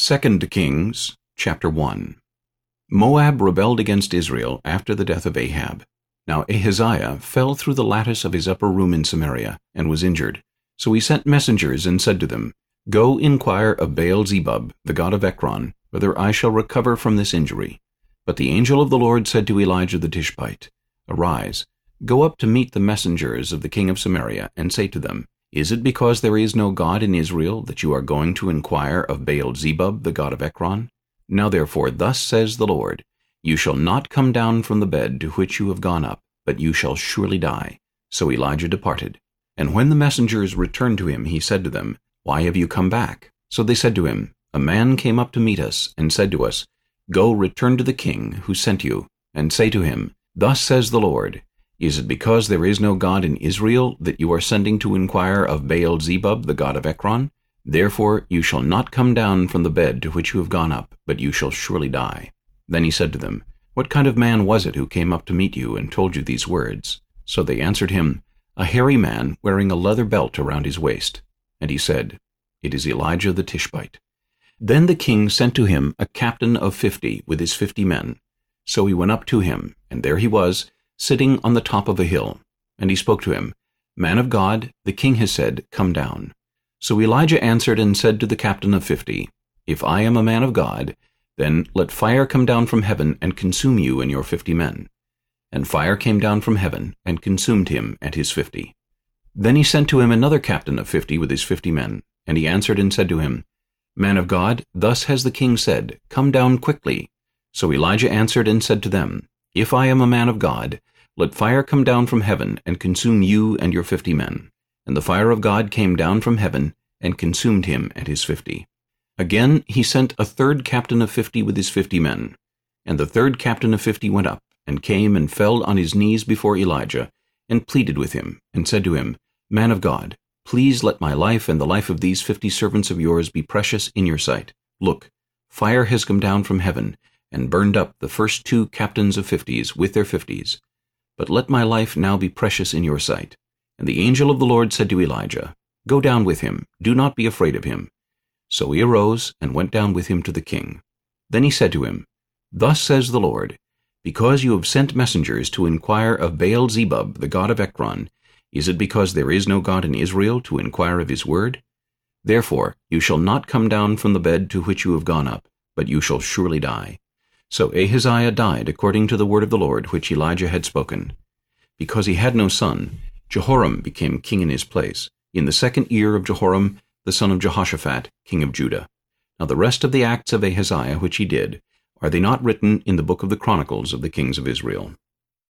2 Kings chapter 1 Moab rebelled against Israel after the death of Ahab. Now Ahaziah fell through the lattice of his upper room in Samaria, and was injured. So he sent messengers and said to them, Go inquire of Baal-zebub, the god of Ekron, whether I shall recover from this injury. But the angel of the Lord said to Elijah the Tishbite, Arise, go up to meet the messengers of the king of Samaria, and say to them, is it because there is no God in Israel that you are going to inquire of Baal-zebub, the god of Ekron? Now therefore, thus says the Lord, You shall not come down from the bed to which you have gone up, but you shall surely die. So Elijah departed. And when the messengers returned to him, he said to them, Why have you come back? So they said to him, A man came up to meet us, and said to us, Go, return to the king who sent you, and say to him, Thus says the Lord, is it because there is no God in Israel that you are sending to inquire of Baal-zebub, the god of Ekron? Therefore you shall not come down from the bed to which you have gone up, but you shall surely die. Then he said to them, What kind of man was it who came up to meet you and told you these words? So they answered him, A hairy man wearing a leather belt around his waist. And he said, It is Elijah the Tishbite. Then the king sent to him a captain of fifty with his fifty men. So he went up to him, and there he was, sitting on the top of a hill. And he spoke to him, Man of God, the king has said, Come down. So Elijah answered and said to the captain of fifty, If I am a man of God, then let fire come down from heaven and consume you and your fifty men. And fire came down from heaven and consumed him and his fifty. Then he sent to him another captain of fifty with his fifty men. And he answered and said to him, Man of God, thus has the king said, Come down quickly. So Elijah answered and said to them, If I am a man of God, let fire come down from heaven and consume you and your fifty men. And the fire of God came down from heaven and consumed him and his fifty. Again he sent a third captain of fifty with his fifty men. And the third captain of fifty went up, and came and fell on his knees before Elijah, and pleaded with him, and said to him, Man of God, please let my life and the life of these fifty servants of yours be precious in your sight. Look, fire has come down from heaven, and burned up the first two captains of fifties with their fifties. But let my life now be precious in your sight. And the angel of the Lord said to Elijah, Go down with him, do not be afraid of him. So he arose and went down with him to the king. Then he said to him, Thus says the Lord, Because you have sent messengers to inquire of Baal-zebub, the god of Ekron, is it because there is no God in Israel to inquire of his word? Therefore you shall not come down from the bed to which you have gone up, but you shall surely die. So Ahaziah died according to the word of the Lord which Elijah had spoken. Because he had no son, Jehoram became king in his place, in the second year of Jehoram, the son of Jehoshaphat, king of Judah. Now the rest of the acts of Ahaziah which he did, are they not written in the book of the Chronicles of the kings of Israel?